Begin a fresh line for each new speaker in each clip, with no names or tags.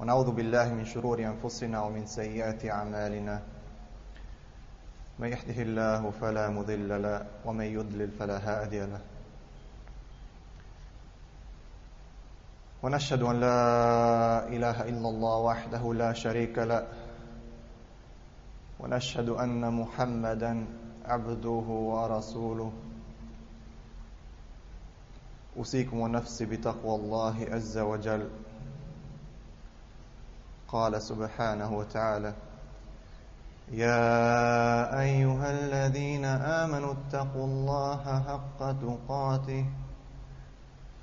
ونعوذ بالله من شرور أنفسنا ومن سيئات أعمالنا. من يهده الله فلا مضل له ومن يضلل فلا هادي له. ونشهد أن لا إله إلا الله وحده لا شريك له. ونشهد أن محمدا عبده ورسوله. أوصيكم ونفسي بتقوى الله عز وجل. قال سبحانه وتعالى يا أيها الذين آمنوا اتقوا الله حق تقاته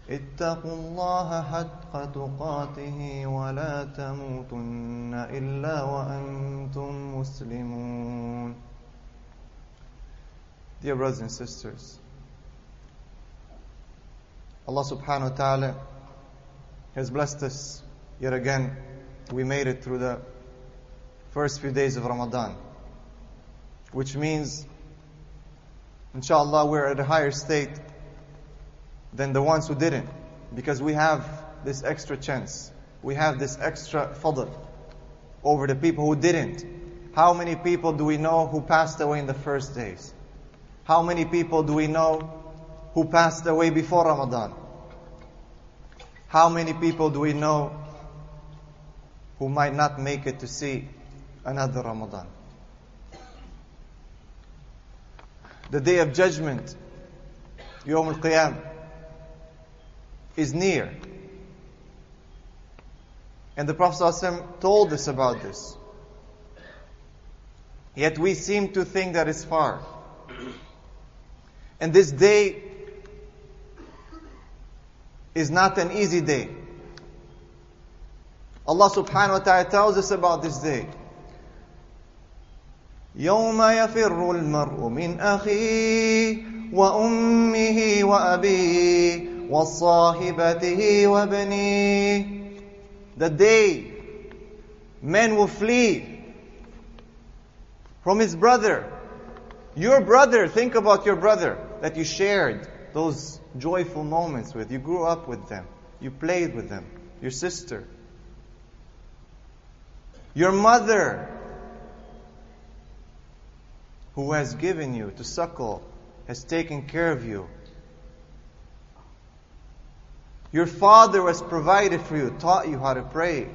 اتقوا الله حق تقاته ولا تموتن إلا وأنتم مسلمون Dear brothers and sisters, Allah subhanahu wa ta'ala has blessed us yet again. We made it through the first few days of Ramadan, which means, inshallah, we're at a higher state than the ones who didn't, because we have this extra chance. We have this extra fadl over the people who didn't. How many people do we know who passed away in the first days? How many people do we know who passed away before Ramadan? How many people do we know who might not make it to see another Ramadan? The day of judgment, Yawm al-Qiyam, is near. And the Prophet ﷺ told us about this. Yet we seem to think that it's far. And this day is not an easy day. Allah subhanahu wa ta'ala tells us about this day. يوم يفر المرء من أخيه وأمه وأبيه وصاحبته وبنيه The day men will flee from his brother. Your brother, think about your brother that you shared those joyful moments with. You grew up with them. You played with them. Your sister. your mother, who has given you to suckle, has taken care of you. Your father was provided for you, taught you how to pray.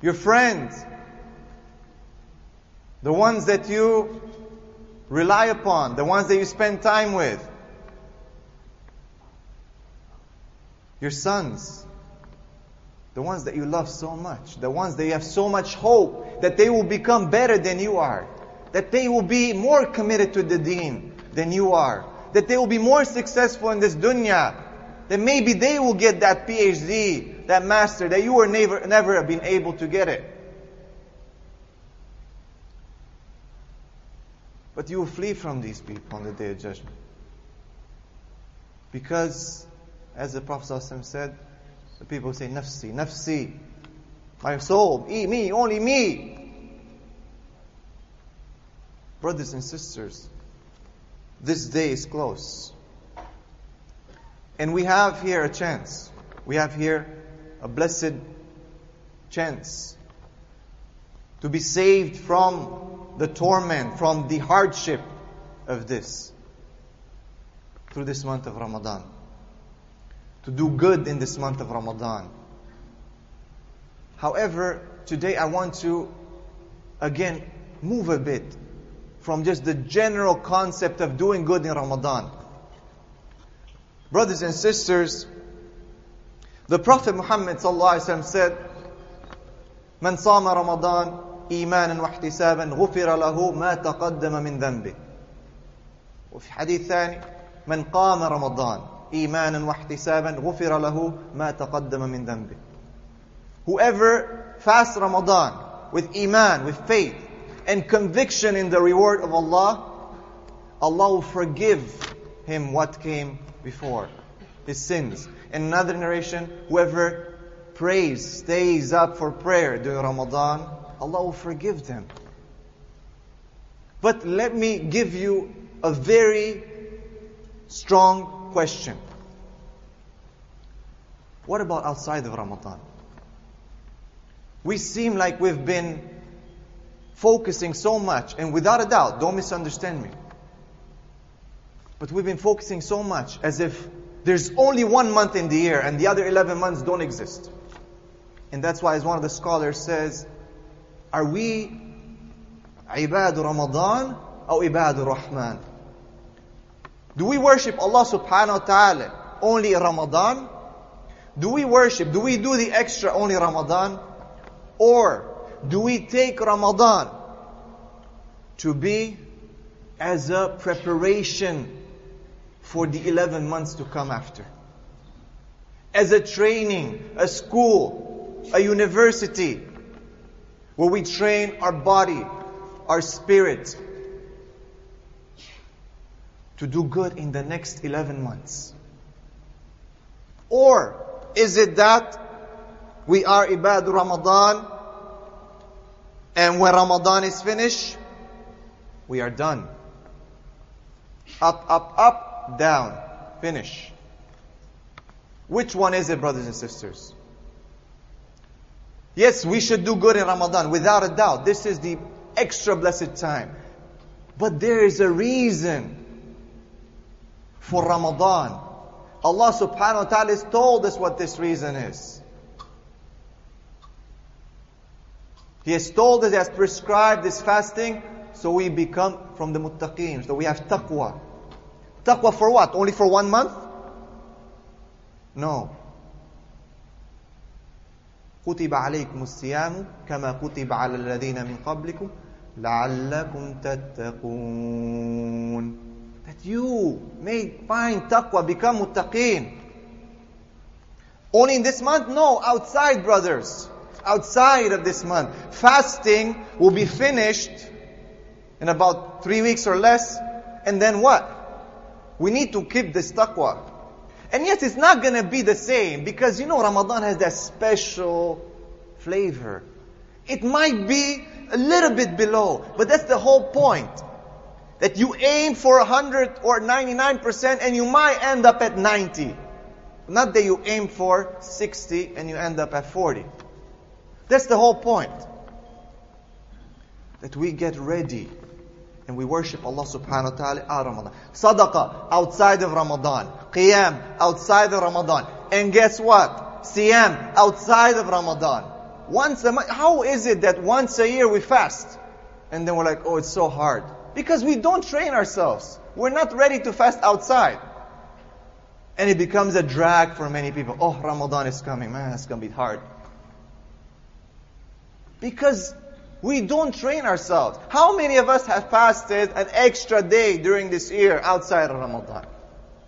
Your friends, the ones that you rely upon, the ones that you spend time with. Your sons, the ones that you love so much, the ones that you have so much hope that they will become better than you are, that they will be more committed to the deen than you are, that they will be more successful in this dunya, that maybe they will get that PhD, that master, that you were never, never been able to get it. But you will flee from these people on the day of judgment. Because, as the Prophet ﷺ said, the people say, Nafsi, Nafsi, my soul, me, only me. Brothers and sisters, this day is close. And we have here a chance. We have here a blessed chance to be saved from the torment, from the hardship of this through this month of Ramadan To do good in this month of Ramadan. However, today I want to again move a bit from just the general concept of doing good in Ramadan. Brothers and sisters, the Prophet Muhammad said, من صام رمضان إيمانا واحتسابا غفر له ما تقدم من ذنبه وفي حديث ثاني من قام رمضان إيمانا واحتسابا غفر له ما تقدم من ذنبه Whoever fasts Ramadan with iman, with faith, and conviction in the reward of Allah, Allah will forgive him what came before, his sins. In another narration, whoever prays, stays up for prayer during Ramadan, Allah will forgive them. But let me give you a very strong question. What about outside of Ramadan? We seem like we've been focusing so much, and without a doubt, don't misunderstand me. But we've been focusing so much as if there's only one month in the year and the other 11 months don't exist. And that's why, as one of the scholars says, are we عباد Ramadan or عباد Rahman? Do we worship Allah subhanahu wa ta'ala only Ramadan? Do we worship, do we do the extra only Ramadan? Or do we take Ramadan to be as a preparation for the 11 months to come after? As a training, a school, a university, where we train our body, our spirit, to do good in the next 11 months? Or is it that we are Ibad Ramadan. And when Ramadan is finished, we are done. Up, up, up, down. Finish. Which one is it, brothers and sisters? Yes, we should do good in Ramadan, without a doubt. This is the extra blessed time. But there is a reason for Ramadan. Allah subhanahu wa ta'ala has told us what this reason is. He has told us, He has prescribed this fasting so we become from the muttaqeen. So we have taqwa. Taqwa for what? Only for one month? No. كتب عليكم الصيام كما كتب على الذين من قبلكم لعلكم تتقون that you may find taqwa become muttaqeen only in this month no outside brothers outside of this month. Fasting will be finished in about three weeks or less. And then what? We need to keep this taqwa. And yes, it's not going to be the same because you know Ramadan has that special flavor. It might be a little bit below, but that's the whole point. That you aim for 100 or 99% and you might end up at 90. Not that you aim for 60 and you end up at 40. That's the whole point. That we get ready and we worship Allah subhanahu wa ta'ala out of Ramadan. Sadaqah outside of Ramadan. Qiyam outside of Ramadan. And guess what? Siyam outside of Ramadan. Once a month. How is it that once a year we fast? And then we're like, oh, it's so hard. Because we don't train ourselves. We're not ready to fast outside. And it becomes a drag for many people. Oh, Ramadan is coming. Man, it's going to be hard. Because we don't train ourselves. How many of us have fasted an extra day during this year outside of Ramadan?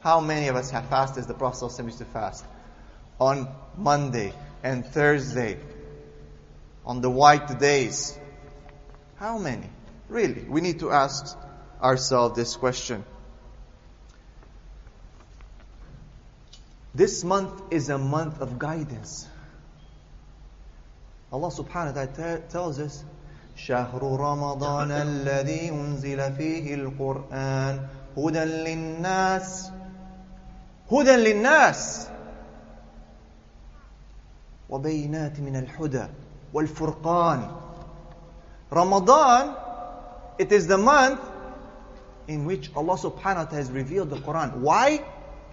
How many of us have fasted as the Prophet used to fast? On Monday and Thursday, on the white days. How many? Really, we need to ask ourselves this question. This month is a month of guidance. Allah subhanahu wa ta'ala tells us, شهر رمضان الذي أنزل فيه القرآن هدى للناس هدى للناس وبينات من الهدى والفرقان Ramadan it is the month in which Allah subhanahu wa ta'ala has revealed the Quran. Why?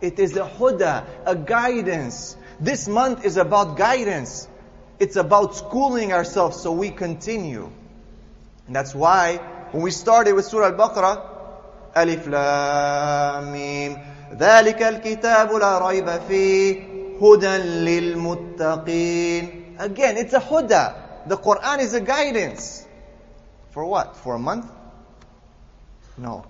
It is a huda, a guidance. This month is about guidance. It's about schooling ourselves so we continue. And that's why when we started with Surah Al-Baqarah, Alif Lam Mim, ذلك الكتاب لا ريب فيه هدى للمتقين. Again, it's a huda. The Quran is a guidance. For what? For a month? No.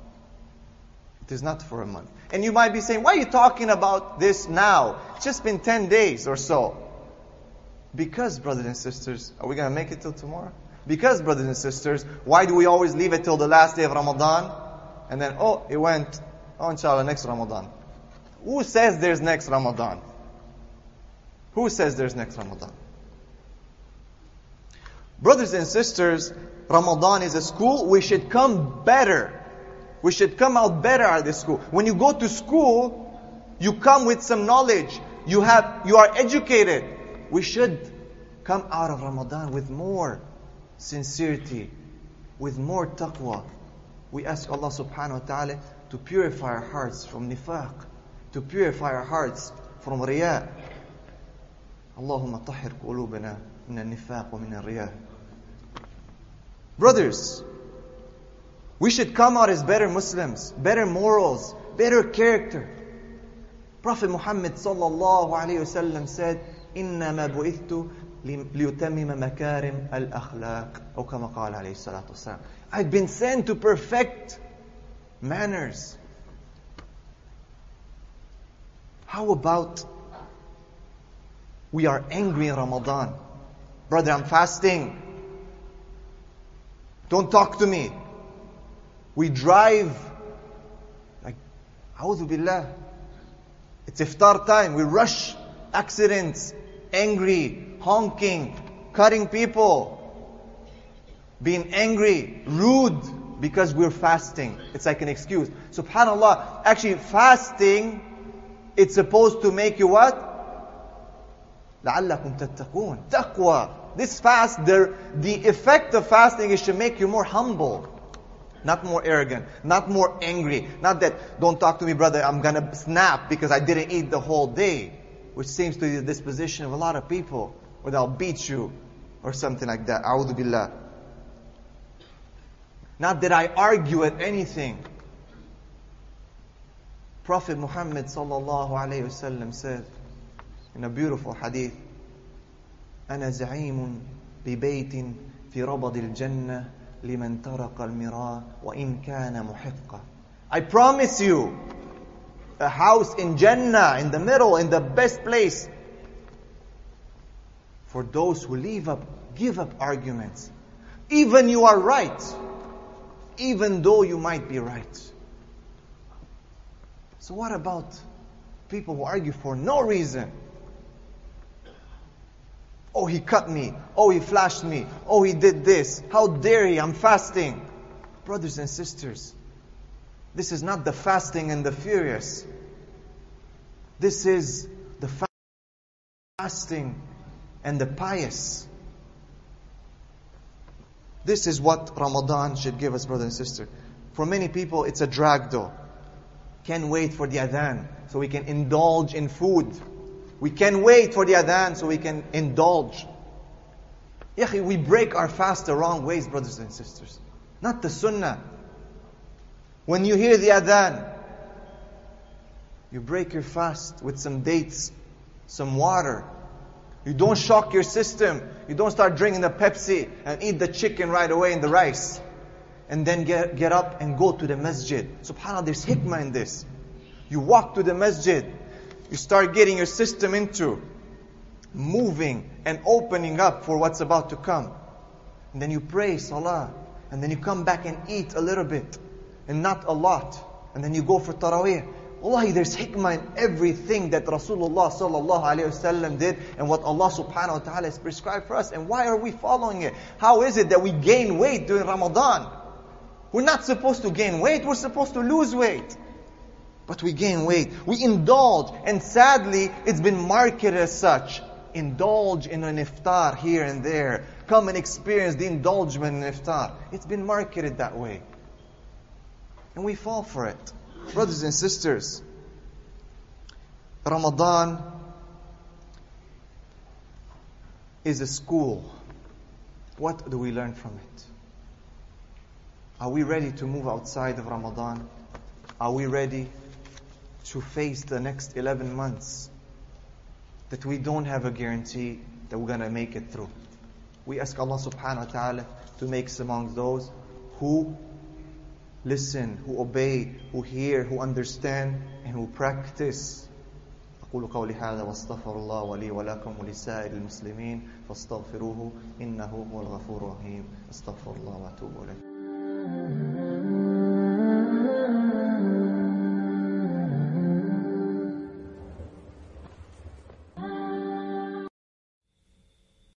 It is not for a month. And you might be saying, why are you talking about this now? It's just been 10 days or so. Because, brothers and sisters, are we going to make it till tomorrow? Because, brothers and sisters, why do we always leave it till the last day of Ramadan? And then, oh, it went, oh, inshallah, next Ramadan. Who says there's next Ramadan? Who says there's next Ramadan? Brothers and sisters, Ramadan is a school. We should come better. We should come out better at this school. When you go to school, you come with some knowledge. You have, you are educated. We should come out of Ramadan with more sincerity, with more taqwa. We ask Allah subhanahu wa ta'ala to purify our hearts from nifaq, to purify our hearts from riya. اللهم طهر قلوبنا من النفاق ومن الرياء Brothers, we should come out as better Muslims, better morals, better character. Prophet Muhammad sallallahu alayhi wasallam said, إنما بعثت ليتمم مكارم الأخلاق أو كما قال عليه الصلاة والسلام I've been sent to perfect manners. How about we are angry in Ramadan? Brother, I'm fasting. Don't talk to me. We drive like, A'udhu Billah. It's iftar time. We rush accidents, angry, honking, cutting people, being angry, rude because we're fasting. It's like an excuse. Subhanallah. Actually, fasting, it's supposed to make you what? لعلكم تتقون taqwa this fast the, the effect of fasting is to make you more humble not more arrogant not more angry not that don't talk to me brother i'm gonna snap because i didn't eat the whole day which seems to be the disposition of a lot of people or they'll beat you or something like that a'udhu billah not that i argue at anything prophet muhammad sallallahu alaihi wasallam said in a beautiful hadith أنا زعيم ببيت في ربض الجنة لمن ترك المراء وإن كان محقا I promise you a house in Jannah in the middle in the best place for those who leave up give up arguments even you are right even though you might be right so what about people who argue for no reason Oh, he cut me. Oh, he flashed me. Oh, he did this. How dare he? I'm fasting. Brothers and sisters, this is not the fasting and the furious. This is the fasting and the pious. This is what Ramadan should give us, brother and sister. For many people, it's a drag though. Can't wait for the adhan so we can indulge in food. We can wait for the adhan so we can indulge. Yahi, we break our fast the wrong ways, brothers and sisters. Not the sunnah. When you hear the adhan, you break your fast with some dates, some water. You don't shock your system. You don't start drinking the Pepsi and eat the chicken right away and the rice. And then get, get up and go to the masjid. SubhanAllah, there's hikmah in this. You walk to the masjid you start getting your system into moving and opening up for what's about to come. And then you pray salah. And then you come back and eat a little bit. And not a lot. And then you go for taraweeh. Wallahi, there's hikmah in everything that Rasulullah sallallahu alayhi wasallam did and what Allah subhanahu wa ta'ala has prescribed for us. And why are we following it? How is it that we gain weight during Ramadan? We're not supposed to gain weight, we're supposed to lose weight. But we gain weight. We indulge. And sadly, it's been marketed as such. Indulge in an iftar here and there. Come and experience the indulgement in iftar. It's been marketed that way. And we fall for it. Brothers and sisters, Ramadan is a school. What do we learn from it? Are we ready to move outside of Ramadan? Are we ready to face the next 11 months that we don't have a guarantee that we're going to make it through. We ask Allah subhanahu wa ta'ala to make us among those who listen, who obey, who hear, who understand, and who practice. أقول قولي هذا واستغفر الله ولي ولكم ولسائر المسلمين فاستغفروه إنه هو الغفور الرحيم استغفر الله واتوب إليه